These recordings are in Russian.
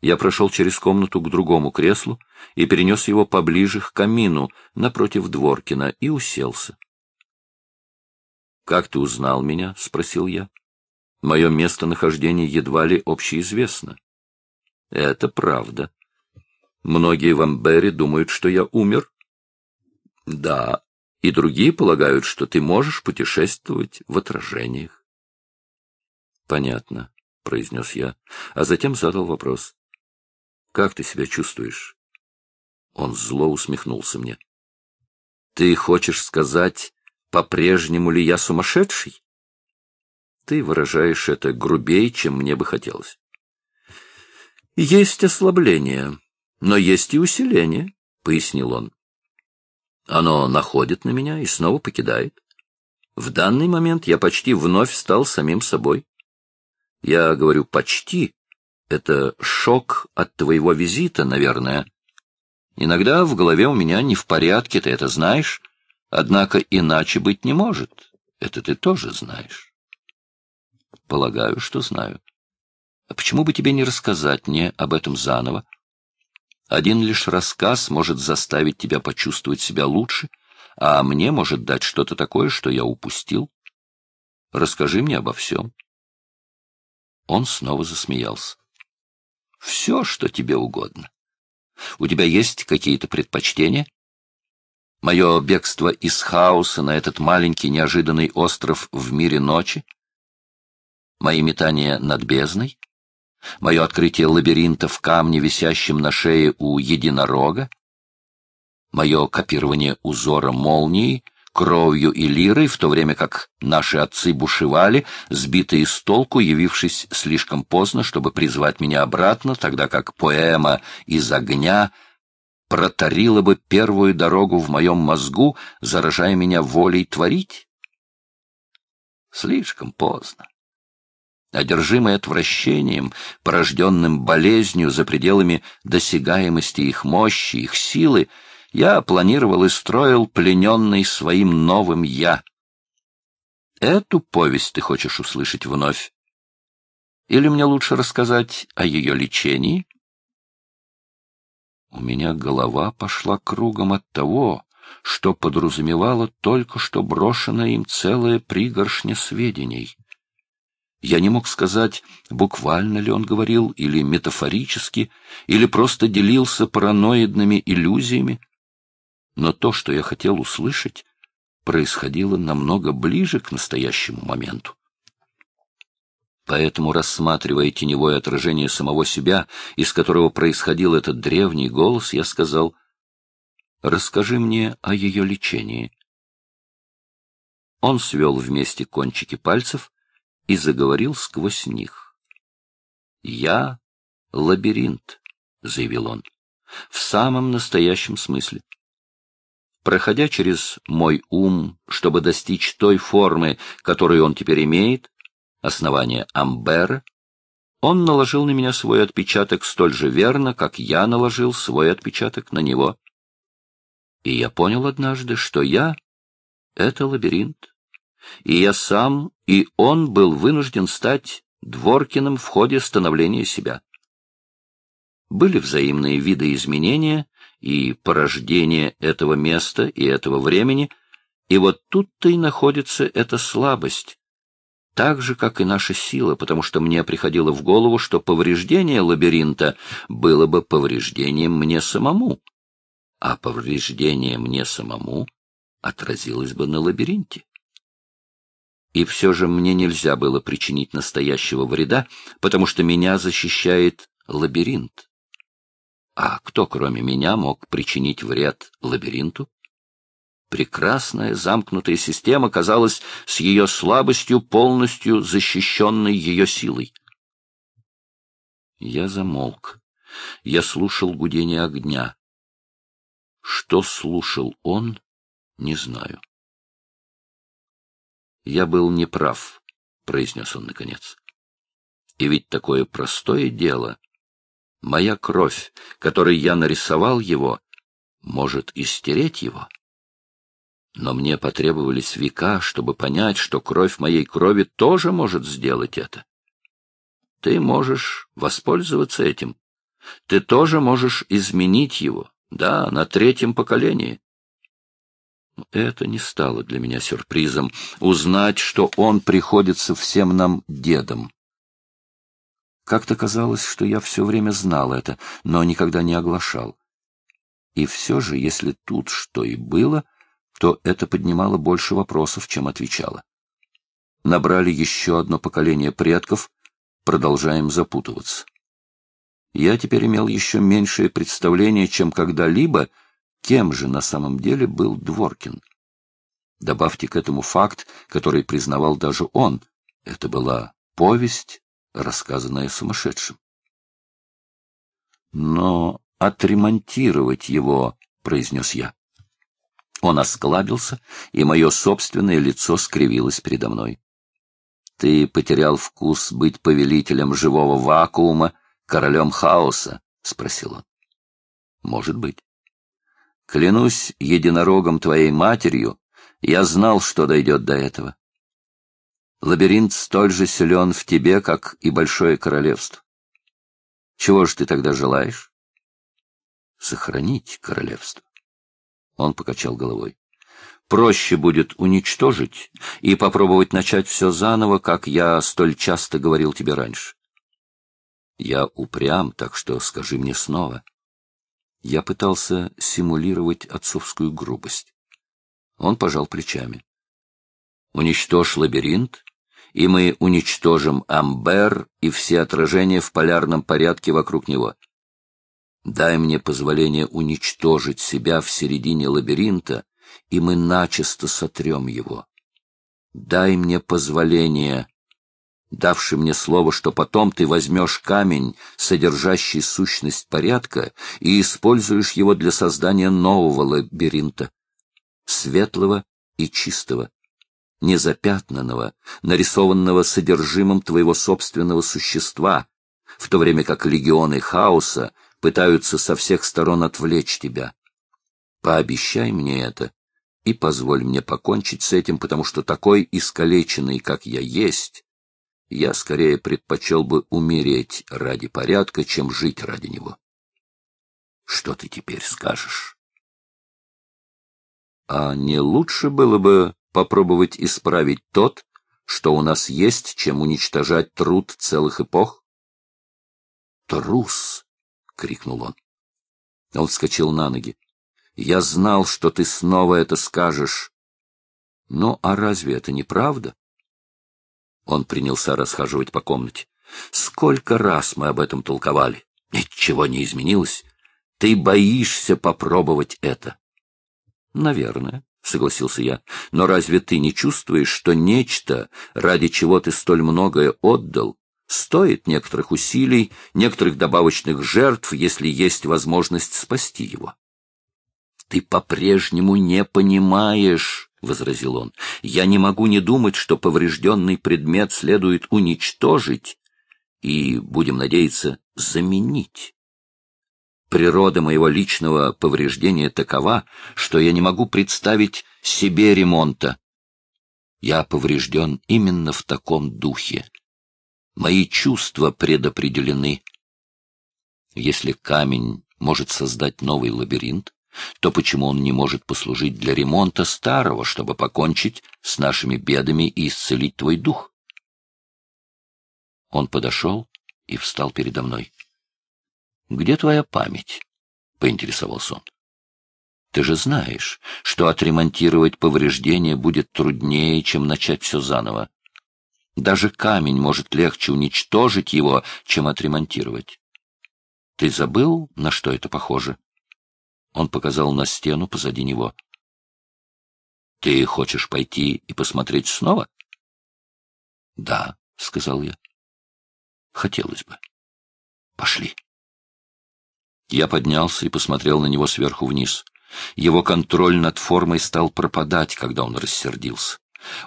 Я прошел через комнату к другому креслу и перенес его поближе к камину напротив Дворкина и уселся. — Как ты узнал меня? — спросил я. — Мое местонахождение едва ли общеизвестно. — Это правда. Многие в Амбере думают, что я умер. — Да, и другие полагают, что ты можешь путешествовать в отражениях. — Понятно, — произнес я, а затем задал вопрос. — Как ты себя чувствуешь? Он зло усмехнулся мне. — Ты хочешь сказать, по-прежнему ли я сумасшедший? Ты выражаешь это грубее, чем мне бы хотелось. — Есть ослабление, но есть и усиление, — пояснил он. Оно находит на меня и снова покидает. В данный момент я почти вновь стал самим собой. Я говорю «почти». Это шок от твоего визита, наверное. Иногда в голове у меня не в порядке, ты это знаешь. Однако иначе быть не может. Это ты тоже знаешь. Полагаю, что знаю. А почему бы тебе не рассказать мне об этом заново? Один лишь рассказ может заставить тебя почувствовать себя лучше, а мне может дать что-то такое, что я упустил. Расскажи мне обо всем. Он снова засмеялся. — Все, что тебе угодно. У тебя есть какие-то предпочтения? Мое бегство из хаоса на этот маленький неожиданный остров в мире ночи? Мои метания над бездной? Мое открытие лабиринта в камне, висящем на шее у единорога? Мое копирование узора молнии, кровью и лирой, в то время как наши отцы бушевали, сбитые с толку, явившись слишком поздно, чтобы призвать меня обратно, тогда как поэма из огня протарила бы первую дорогу в моем мозгу, заражая меня волей творить? Слишком поздно. Одержимый отвращением, порожденным болезнью за пределами досягаемости их мощи, их силы, я планировал и строил плененный своим новым «я». Эту повесть ты хочешь услышать вновь? Или мне лучше рассказать о ее лечении? У меня голова пошла кругом от того, что подразумевало только что брошенная им целая пригоршня сведений — я не мог сказать, буквально ли он говорил, или метафорически, или просто делился параноидными иллюзиями. Но то, что я хотел услышать, происходило намного ближе к настоящему моменту. Поэтому, рассматривая теневое отражение самого себя, из которого происходил этот древний голос, я сказал, «Расскажи мне о ее лечении». Он свел вместе кончики пальцев, и заговорил сквозь них. «Я — лабиринт», — заявил он, — «в самом настоящем смысле. Проходя через мой ум, чтобы достичь той формы, которую он теперь имеет, основание Амбера, он наложил на меня свой отпечаток столь же верно, как я наложил свой отпечаток на него. И я понял однажды, что я — это лабиринт, и я сам, и он был вынужден стать Дворкиным в ходе становления себя. Были взаимные виды изменения и порождение этого места и этого времени, и вот тут-то и находится эта слабость, так же, как и наша сила, потому что мне приходило в голову, что повреждение лабиринта было бы повреждением мне самому, а повреждение мне самому отразилось бы на лабиринте. И все же мне нельзя было причинить настоящего вреда, потому что меня защищает лабиринт. А кто, кроме меня, мог причинить вред лабиринту? Прекрасная замкнутая система казалась с ее слабостью полностью защищенной ее силой. Я замолк. Я слушал гудение огня. Что слушал он, не знаю. Я был неправ, — произнес он наконец. И ведь такое простое дело. Моя кровь, которой я нарисовал его, может истереть его. Но мне потребовались века, чтобы понять, что кровь моей крови тоже может сделать это. Ты можешь воспользоваться этим, Ты тоже можешь изменить его, да, на третьем поколении. Это не стало для меня сюрпризом — узнать, что он приходится всем нам дедом. Как-то казалось, что я все время знал это, но никогда не оглашал. И все же, если тут что и было, то это поднимало больше вопросов, чем отвечало. Набрали еще одно поколение предков, продолжаем запутываться. Я теперь имел еще меньшее представление, чем когда-либо, кем же на самом деле был Дворкин. Добавьте к этому факт, который признавал даже он. Это была повесть рассказанное сумасшедшим. Но отремонтировать его, — произнес я. Он осклабился, и мое собственное лицо скривилось передо мной. Ты потерял вкус быть повелителем живого вакуума, королем хаоса? — спросил он. — Может быть. Клянусь единорогом твоей матерью, я знал, что дойдет до этого. Лабиринт столь же силен в тебе, как и большое королевство. Чего же ты тогда желаешь? Сохранить королевство. Он покачал головой. Проще будет уничтожить и попробовать начать все заново, как я столь часто говорил тебе раньше. Я упрям, так что скажи мне снова. Я пытался симулировать отцовскую грубость. Он пожал плечами. Уничтожь лабиринт, и мы уничтожим Амбер и все отражения в полярном порядке вокруг него. Дай мне позволение уничтожить себя в середине лабиринта, и мы начисто сотрем его. Дай мне позволение, давший мне слово, что потом ты возьмешь камень, содержащий сущность порядка, и используешь его для создания нового лабиринта, светлого и чистого незапятнанного, нарисованного содержимым твоего собственного существа, в то время как легионы хаоса пытаются со всех сторон отвлечь тебя. Пообещай мне это и позволь мне покончить с этим, потому что такой искалеченный, как я есть, я скорее предпочел бы умереть ради порядка, чем жить ради него. Что ты теперь скажешь? А не лучше было бы попробовать исправить тот, что у нас есть, чем уничтожать труд целых эпох? «Трус!» — крикнул он. Он вскочил на ноги. «Я знал, что ты снова это скажешь. Ну, а разве это не правда?» Он принялся расхаживать по комнате. «Сколько раз мы об этом толковали? Ничего не изменилось. Ты боишься попробовать это?» «Наверное», — согласился я. — Но разве ты не чувствуешь, что нечто, ради чего ты столь многое отдал, стоит некоторых усилий, некоторых добавочных жертв, если есть возможность спасти его? — Ты по-прежнему не понимаешь, — возразил он. — Я не могу не думать, что поврежденный предмет следует уничтожить и, будем надеяться, заменить. Природа моего личного повреждения такова, что я не могу представить себе ремонта. Я поврежден именно в таком духе. Мои чувства предопределены. Если камень может создать новый лабиринт, то почему он не может послужить для ремонта старого, чтобы покончить с нашими бедами и исцелить твой дух? Он подошел и встал передо мной. Где твоя память? — поинтересовался он. — Ты же знаешь, что отремонтировать повреждения будет труднее, чем начать все заново. Даже камень может легче уничтожить его, чем отремонтировать. Ты забыл, на что это похоже? Он показал на стену позади него. — Ты хочешь пойти и посмотреть снова? — Да, — сказал я. — Хотелось бы. Пошли. Я поднялся и посмотрел на него сверху вниз. Его контроль над формой стал пропадать, когда он рассердился.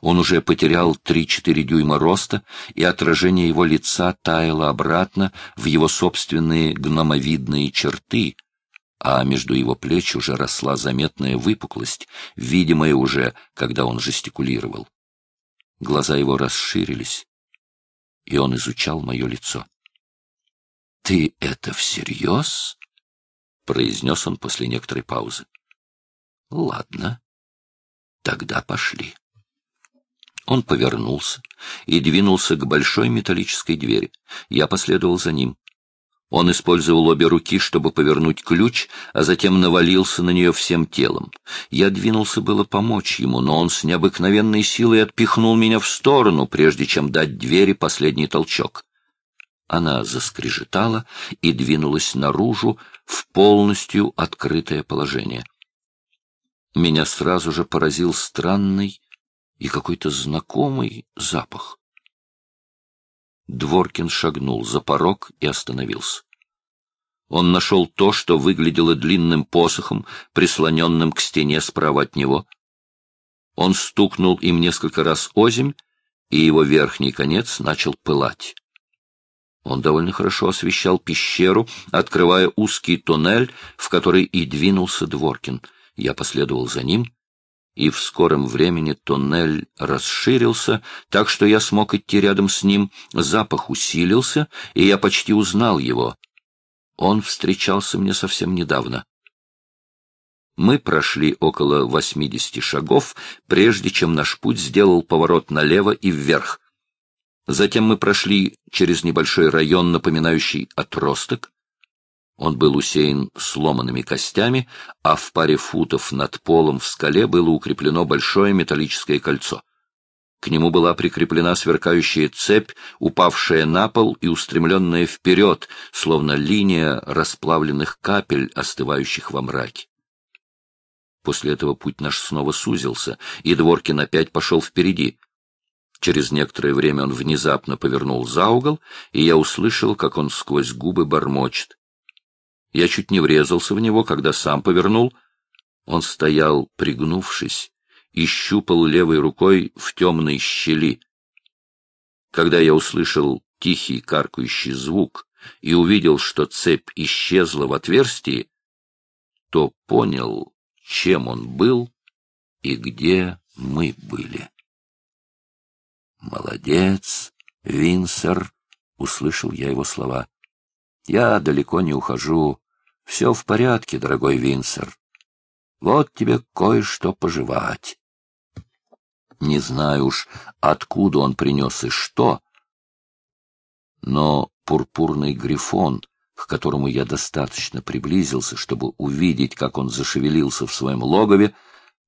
Он уже потерял три-четыре дюйма роста, и отражение его лица таяло обратно в его собственные гномовидные черты, а между его плеч уже росла заметная выпуклость, видимая уже, когда он жестикулировал. Глаза его расширились, и он изучал мое лицо. Ты это всерьез? — произнес он после некоторой паузы. — Ладно, тогда пошли. Он повернулся и двинулся к большой металлической двери. Я последовал за ним. Он использовал обе руки, чтобы повернуть ключ, а затем навалился на нее всем телом. Я двинулся было помочь ему, но он с необыкновенной силой отпихнул меня в сторону, прежде чем дать двери последний толчок. Она заскрежетала и двинулась наружу в полностью открытое положение. Меня сразу же поразил странный и какой-то знакомый запах. Дворкин шагнул за порог и остановился. Он нашел то, что выглядело длинным посохом, прислоненным к стене справа от него. Он стукнул им несколько раз озимь, и его верхний конец начал пылать. Он довольно хорошо освещал пещеру, открывая узкий туннель, в который и двинулся Дворкин. Я последовал за ним — и в скором времени туннель расширился, так что я смог идти рядом с ним, запах усилился, и я почти узнал его. Он встречался мне совсем недавно. Мы прошли около восьмидесяти шагов, прежде чем наш путь сделал поворот налево и вверх. Затем мы прошли через небольшой район, напоминающий отросток, он был усеян сломанными костями, а в паре футов над полом в скале было укреплено большое металлическое кольцо. К нему была прикреплена сверкающая цепь, упавшая на пол и устремленная вперед, словно линия расплавленных капель, остывающих во мраке. После этого путь наш снова сузился, и Дворкин опять пошел впереди. Через некоторое время он внезапно повернул за угол, и я услышал, как он сквозь губы бормочет. Я чуть не врезался в него, когда сам повернул. Он стоял, пригнувшись, и щупал левой рукой в темной щели. Когда я услышал тихий каркающий звук и увидел, что цепь исчезла в отверстии, то понял, чем он был и где мы были. «Молодец, Винсер!» — услышал я его слова. Я далеко не ухожу. Все в порядке, дорогой Винсер. Вот тебе кое-что пожевать. Не знаю уж, откуда он принес и что, но пурпурный грифон, к которому я достаточно приблизился, чтобы увидеть, как он зашевелился в своем логове,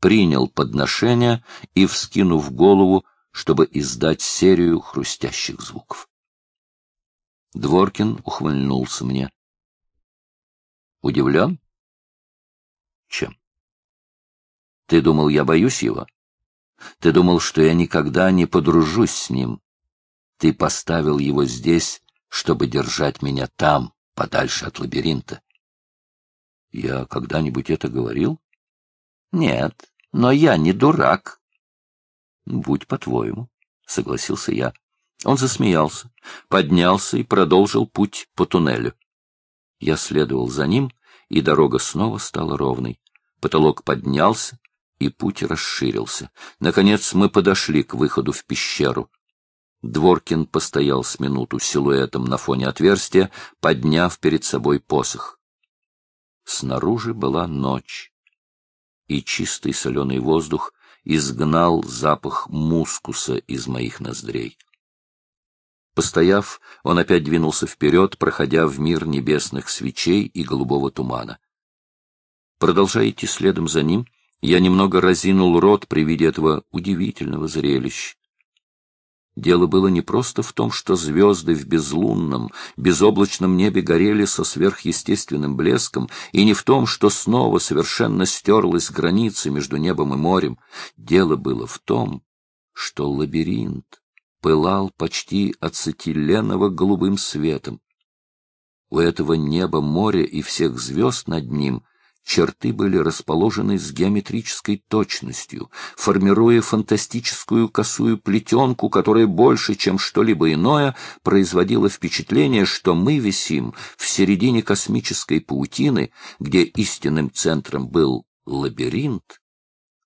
принял подношение и, вскинув голову, чтобы издать серию хрустящих звуков. Дворкин ухмыльнулся мне. Удивлен? Чем? Ты думал, я боюсь его? Ты думал, что я никогда не подружусь с ним? Ты поставил его здесь, чтобы держать меня там, подальше от лабиринта. Я когда-нибудь это говорил? Нет, но я не дурак. Будь по-твоему, согласился я. Он засмеялся, поднялся и продолжил путь по туннелю. Я следовал за ним, и дорога снова стала ровной. Потолок поднялся, и путь расширился. Наконец мы подошли к выходу в пещеру. Дворкин постоял с минуту силуэтом на фоне отверстия, подняв перед собой посох. Снаружи была ночь, и чистый соленый воздух изгнал запах мускуса из моих ноздрей. Постояв, он опять двинулся вперед, проходя в мир небесных свечей и голубого тумана. Продолжая идти следом за ним, я немного разинул рот при виде этого удивительного зрелища. Дело было не просто в том, что звезды в безлунном, безоблачном небе горели со сверхъестественным блеском, и не в том, что снова совершенно стерлась граница между небом и морем. Дело было в том, что лабиринт, пылал почти ацетиленово-голубым светом. У этого неба, моря и всех звезд над ним черты были расположены с геометрической точностью, формируя фантастическую косую плетенку, которая больше, чем что-либо иное, производила впечатление, что мы висим в середине космической паутины, где истинным центром был лабиринт,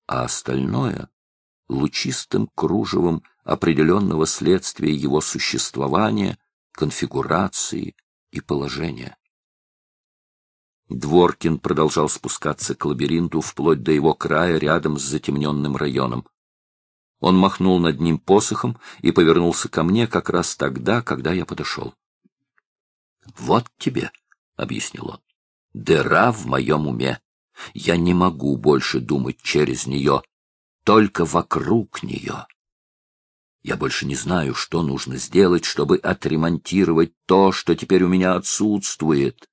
а остальное — лучистым кружевом определенного следствия его существования, конфигурации и положение. Дворкин продолжал спускаться к лабиринту вплоть до его края рядом с затемненным районом. Он махнул над ним посохом и повернулся ко мне как раз тогда, когда я подошел. — Вот тебе, — объяснил он, — дыра в моем уме. Я не могу больше думать через нее, только вокруг нее. Я больше не знаю, что нужно сделать, чтобы отремонтировать то, что теперь у меня отсутствует.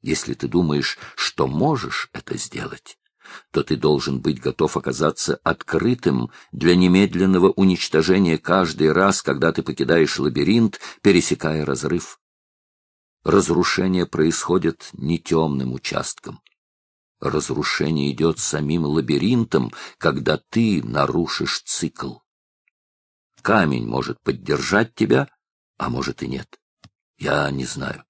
Если ты думаешь, что можешь это сделать, то ты должен быть готов оказаться открытым для немедленного уничтожения каждый раз, когда ты покидаешь лабиринт, пересекая разрыв. Разрушение происходит не темным участком. Разрушение идет самим лабиринтом, когда ты нарушишь цикл. Камень может поддержать тебя, а может и нет. Я не знаю.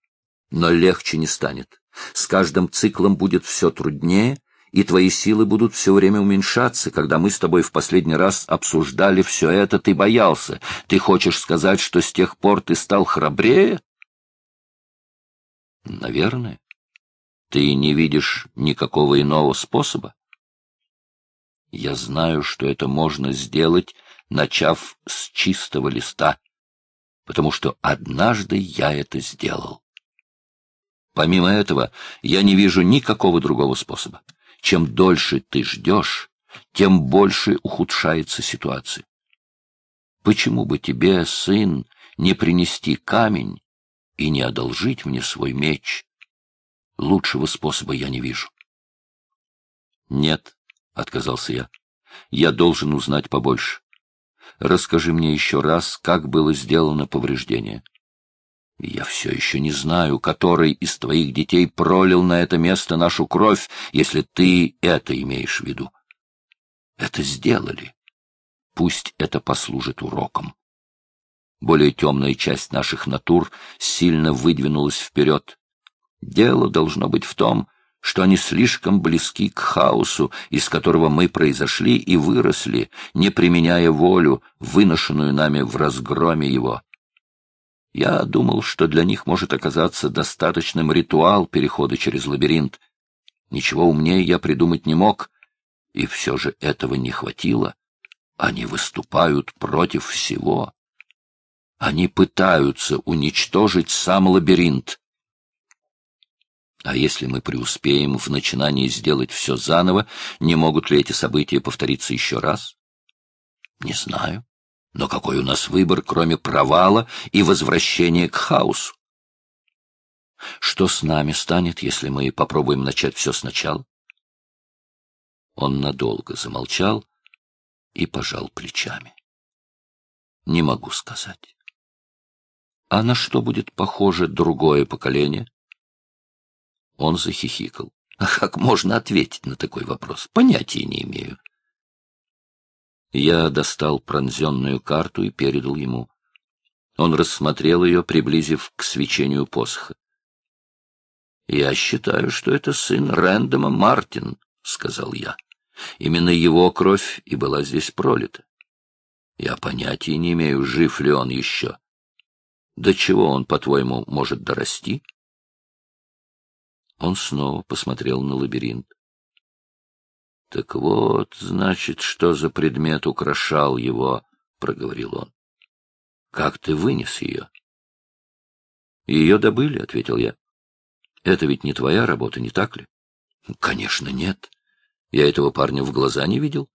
Но легче не станет. С каждым циклом будет все труднее, и твои силы будут все время уменьшаться. Когда мы с тобой в последний раз обсуждали все это, ты боялся. Ты хочешь сказать, что с тех пор ты стал храбрее? Наверное. Ты не видишь никакого иного способа? Я знаю, что это можно сделать, начав с чистого листа, потому что однажды я это сделал. Помимо этого, я не вижу никакого другого способа. Чем дольше ты ждешь, тем больше ухудшается ситуация. Почему бы тебе, сын, не принести камень и не одолжить мне свой меч? Лучшего способа я не вижу. — Нет, — отказался я, — я должен узнать побольше. Расскажи мне еще раз, как было сделано повреждение. Я все еще не знаю, который из твоих детей пролил на это место нашу кровь, если ты это имеешь в виду. Это сделали. Пусть это послужит уроком. Более темная часть наших натур сильно выдвинулась вперед. Дело должно быть в том, что они слишком близки к хаосу, из которого мы произошли и выросли, не применяя волю, выношенную нами в разгроме его. Я думал, что для них может оказаться достаточным ритуал перехода через лабиринт. Ничего умнее я придумать не мог, и все же этого не хватило. Они выступают против всего. Они пытаются уничтожить сам лабиринт. А если мы преуспеем в начинании сделать все заново, не могут ли эти события повториться еще раз? Не знаю. Но какой у нас выбор, кроме провала и возвращения к хаосу? Что с нами станет, если мы попробуем начать все сначала? Он надолго замолчал и пожал плечами. Не могу сказать. А на что будет похоже другое поколение? Он захихикал. А как можно ответить на такой вопрос? Понятия не имею. Я достал пронзенную карту и передал ему. Он рассмотрел ее, приблизив к свечению посоха. «Я считаю, что это сын Рэндома Мартин», — сказал я. «Именно его кровь и была здесь пролита. Я понятия не имею, жив ли он еще. До чего он, по-твоему, может дорасти?» Он снова посмотрел на лабиринт. — Так вот, значит, что за предмет украшал его, — проговорил он. — Как ты вынес ее? — Ее добыли, — ответил я. — Это ведь не твоя работа, не так ли? — Конечно, нет. Я этого парня в глаза не видел.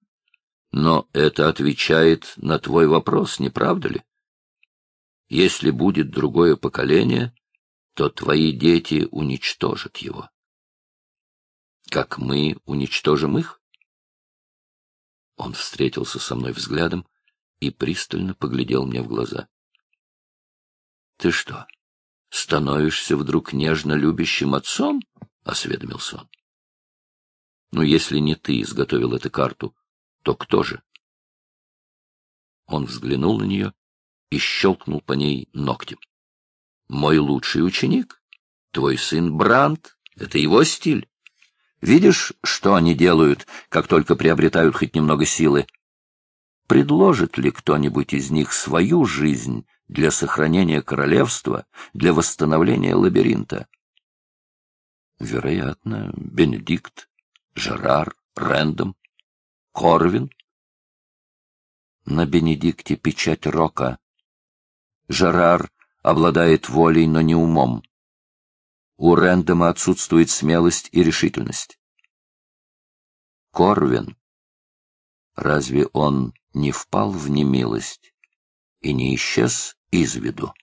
Но это отвечает на твой вопрос, не правда ли? Если будет другое поколение, то твои дети уничтожат его. Как мы уничтожим их? Он встретился со мной взглядом и пристально поглядел мне в глаза. — Ты что, становишься вдруг нежно любящим отцом? — осведомился он. — Ну, если не ты изготовил эту карту, то кто же? Он взглянул на нее и щелкнул по ней ногтем. Мой лучший ученик, твой сын Бранд, это его стиль. Видишь, что они делают, как только приобретают хоть немного силы? предложит ли кто-нибудь из них свою жизнь для сохранения королевства, для восстановления лабиринта? Вероятно, Бенедикт, Жерар, Рэндом, Корвин. На Бенедикте печать рока. Жерар обладает волей, но не умом. У Рэндома отсутствует смелость и решительность. Корвин. Разве он не впал в немилость и не исчез из виду?